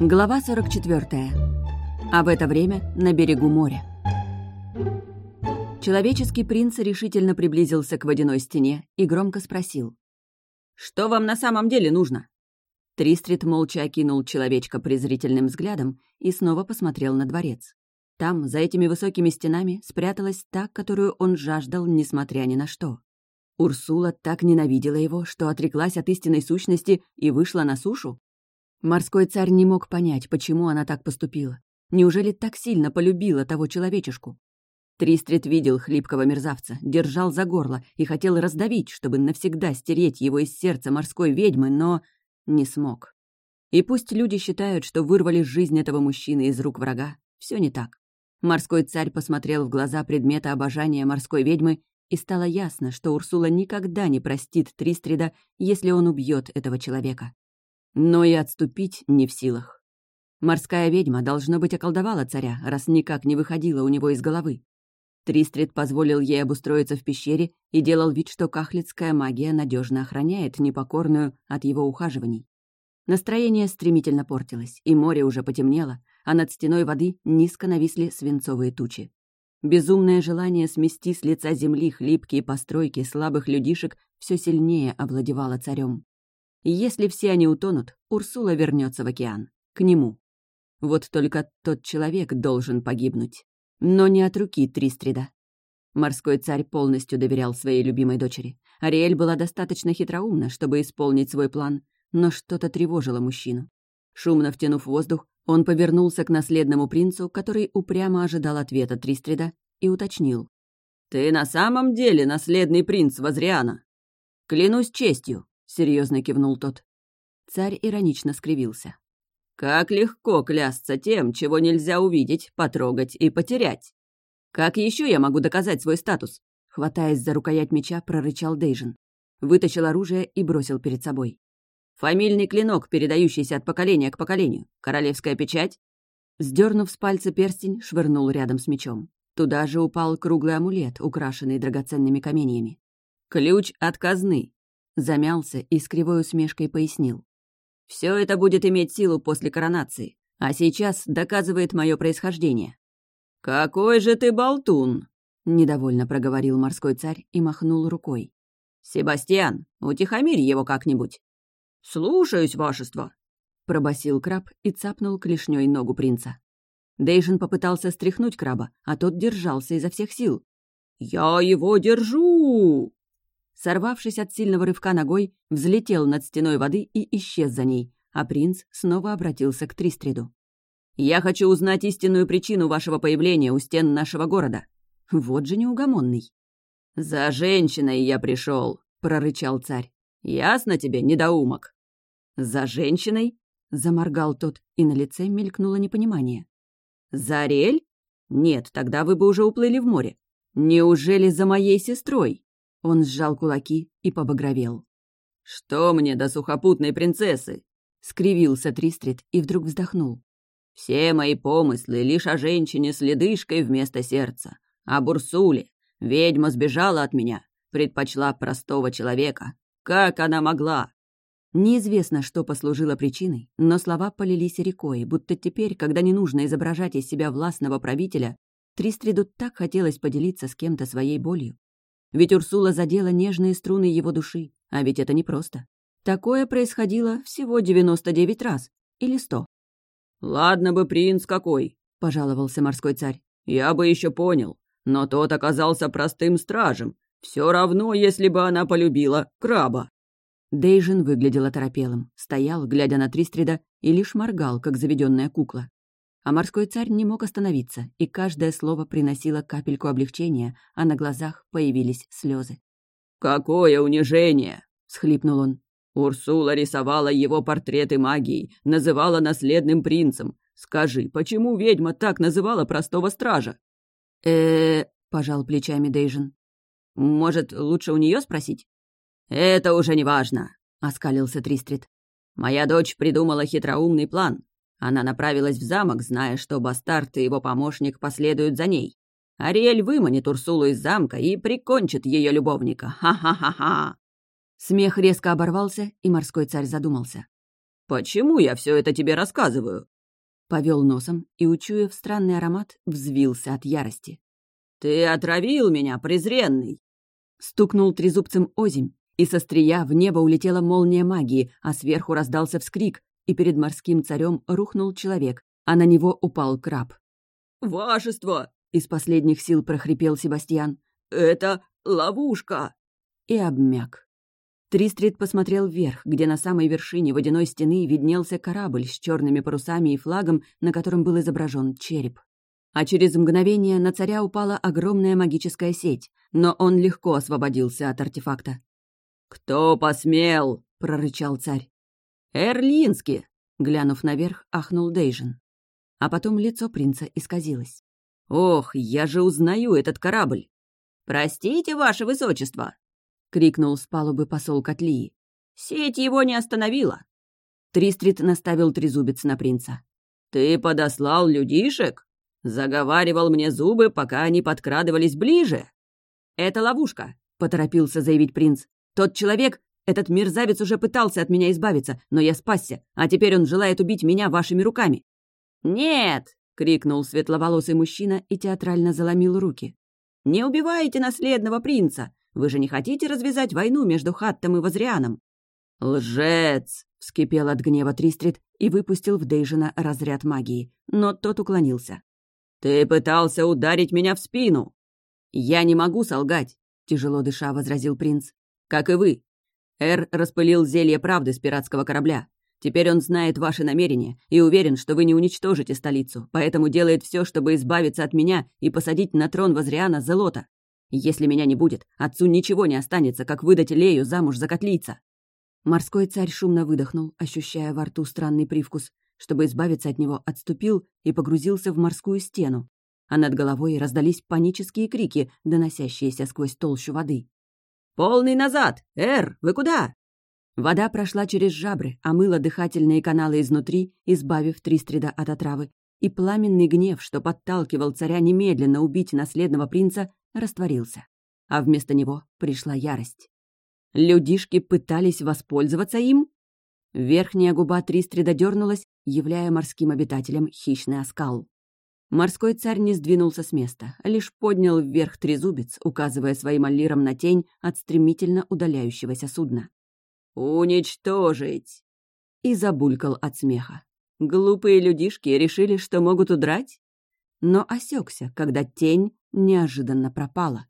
Глава 44. А в это время на берегу моря. Человеческий принц решительно приблизился к водяной стене и громко спросил. «Что вам на самом деле нужно?» Тристрит молча окинул человечка презрительным взглядом и снова посмотрел на дворец. Там, за этими высокими стенами, спряталась та, которую он жаждал, несмотря ни на что. Урсула так ненавидела его, что отреклась от истинной сущности и вышла на сушу? Морской царь не мог понять, почему она так поступила. Неужели так сильно полюбила того человечешку? Тристрит видел хлипкого мерзавца, держал за горло и хотел раздавить, чтобы навсегда стереть его из сердца морской ведьмы, но не смог. И пусть люди считают, что вырвали жизнь этого мужчины из рук врага, все не так. Морской царь посмотрел в глаза предмета обожания морской ведьмы и стало ясно, что Урсула никогда не простит Тристрида, если он убьет этого человека. Но и отступить не в силах. Морская ведьма, должно быть, околдовала царя, раз никак не выходила у него из головы. Тристрид позволил ей обустроиться в пещере и делал вид, что кахлицкая магия надежно охраняет непокорную от его ухаживаний. Настроение стремительно портилось, и море уже потемнело, а над стеной воды низко нависли свинцовые тучи. Безумное желание смести с лица земли хлипкие постройки слабых людишек все сильнее овладевало царем. Если все они утонут, Урсула вернется в океан. К нему. Вот только тот человек должен погибнуть. Но не от руки Тристрида. Морской царь полностью доверял своей любимой дочери. Ариэль была достаточно хитроумна, чтобы исполнить свой план, но что-то тревожило мужчину. Шумно втянув воздух, он повернулся к наследному принцу, который упрямо ожидал ответа Тристрида, и уточнил. «Ты на самом деле наследный принц Вазриана?» «Клянусь честью», — серьезно кивнул тот. Царь иронично скривился. «Как легко клясться тем, чего нельзя увидеть, потрогать и потерять. Как еще я могу доказать свой статус?» Хватаясь за рукоять меча, прорычал Дейжин. Вытащил оружие и бросил перед собой. Фамильный клинок, передающийся от поколения к поколению. Королевская печать?» Сдернув с пальца перстень, швырнул рядом с мечом. Туда же упал круглый амулет, украшенный драгоценными каменьями. «Ключ от казны!» Замялся и с кривой усмешкой пояснил. «Все это будет иметь силу после коронации, а сейчас доказывает мое происхождение». «Какой же ты болтун!» — недовольно проговорил морской царь и махнул рукой. «Себастьян, утихомирь его как-нибудь. «Слушаюсь, вашество!» — пробасил краб и цапнул клешней ногу принца. Дейжин попытался стряхнуть краба, а тот держался изо всех сил. «Я его держу!» Сорвавшись от сильного рывка ногой, взлетел над стеной воды и исчез за ней, а принц снова обратился к Тристриду. «Я хочу узнать истинную причину вашего появления у стен нашего города. Вот же неугомонный». «За женщиной я пришел, прорычал царь. «Ясно тебе, недоумок?» «За женщиной?» — заморгал тот, и на лице мелькнуло непонимание. «За Ариэль? Нет, тогда вы бы уже уплыли в море. Неужели за моей сестрой?» Он сжал кулаки и побагровел. «Что мне до сухопутной принцессы?» — скривился Тристрит и вдруг вздохнул. «Все мои помыслы лишь о женщине с ледышкой вместо сердца, о Бурсуле. Ведьма сбежала от меня, предпочла простого человека. Как она могла?» Неизвестно, что послужило причиной, но слова полились рекой, будто теперь, когда не нужно изображать из себя властного правителя, Тристриду так хотелось поделиться с кем-то своей болью. Ведь Урсула задела нежные струны его души, а ведь это непросто. Такое происходило всего 99 раз, или сто. «Ладно бы принц какой», — пожаловался морской царь. «Я бы еще понял, но тот оказался простым стражем. Все равно, если бы она полюбила краба». Дейжин выглядел оторопелым, стоял, глядя на Тристрида, и лишь моргал, как заведенная кукла. А морской царь не мог остановиться, и каждое слово приносило капельку облегчения, а на глазах появились слезы. «Какое унижение!» — схлипнул он. «Урсула рисовала его портреты магией, называла наследным принцем. Скажи, почему ведьма так называла простого стража?» э пожал плечами Дейжин. «Может, лучше у нее спросить?» «Это уже не важно», — оскалился Тристрит. «Моя дочь придумала хитроумный план. Она направилась в замок, зная, что бастард и его помощник последуют за ней. Ариэль выманит Урсулу из замка и прикончит ее любовника. Ха-ха-ха-ха!» Смех резко оборвался, и морской царь задумался. Почему я все это тебе рассказываю?» Повел носом и, учуяв странный аромат, взвился от ярости. «Ты отравил меня, презренный!» Стукнул трезубцем озимь, и со стрия в небо улетела молния магии, а сверху раздался вскрик, и перед морским царем рухнул человек, а на него упал краб. «Вашество!» — из последних сил прохрипел Себастьян. «Это ловушка!» И обмяк. Тристрит посмотрел вверх, где на самой вершине водяной стены виднелся корабль с черными парусами и флагом, на котором был изображен череп. А через мгновение на царя упала огромная магическая сеть, но он легко освободился от артефакта. «Кто посмел?» — прорычал царь. «Эрлински!» — глянув наверх, ахнул Дейжин. А потом лицо принца исказилось. «Ох, я же узнаю этот корабль!» «Простите, ваше высочество!» — крикнул с палубы посол Котлии. «Сеть его не остановила!» Тристрит наставил трезубец на принца. «Ты подослал людишек? Заговаривал мне зубы, пока они подкрадывались ближе?» «Это ловушка», — поторопился заявить принц. «Тот человек, этот мерзавец уже пытался от меня избавиться, но я спасся, а теперь он желает убить меня вашими руками». «Нет!» — крикнул светловолосый мужчина и театрально заломил руки. «Не убивайте наследного принца! Вы же не хотите развязать войну между Хаттом и Возрианом?» «Лжец!» — вскипел от гнева Тристрит и выпустил в Дейжина разряд магии, но тот уклонился. «Ты пытался ударить меня в спину!» «Я не могу солгать!» — тяжело дыша возразил принц. «Как и вы. Эр распылил зелье правды с пиратского корабля. Теперь он знает ваши намерения и уверен, что вы не уничтожите столицу, поэтому делает все, чтобы избавиться от меня и посадить на трон Возриана Зелота. Если меня не будет, отцу ничего не останется, как выдать Лею замуж за котлица». Морской царь шумно выдохнул, ощущая во рту странный привкус. Чтобы избавиться от него, отступил и погрузился в морскую стену. А над головой раздались панические крики, доносящиеся сквозь толщу воды. «Полный назад! Эр, вы куда?» Вода прошла через жабры, омыла дыхательные каналы изнутри, избавив Тристрида от отравы, и пламенный гнев, что подталкивал царя немедленно убить наследного принца, растворился. А вместо него пришла ярость. Людишки пытались воспользоваться им? Верхняя губа Тристрида дернулась, являя морским обитателям хищный оскал. Морской царь не сдвинулся с места, лишь поднял вверх трезубец, указывая своим аллиром на тень от стремительно удаляющегося судна. «Уничтожить!» И забулькал от смеха. Глупые людишки решили, что могут удрать? Но осекся, когда тень неожиданно пропала.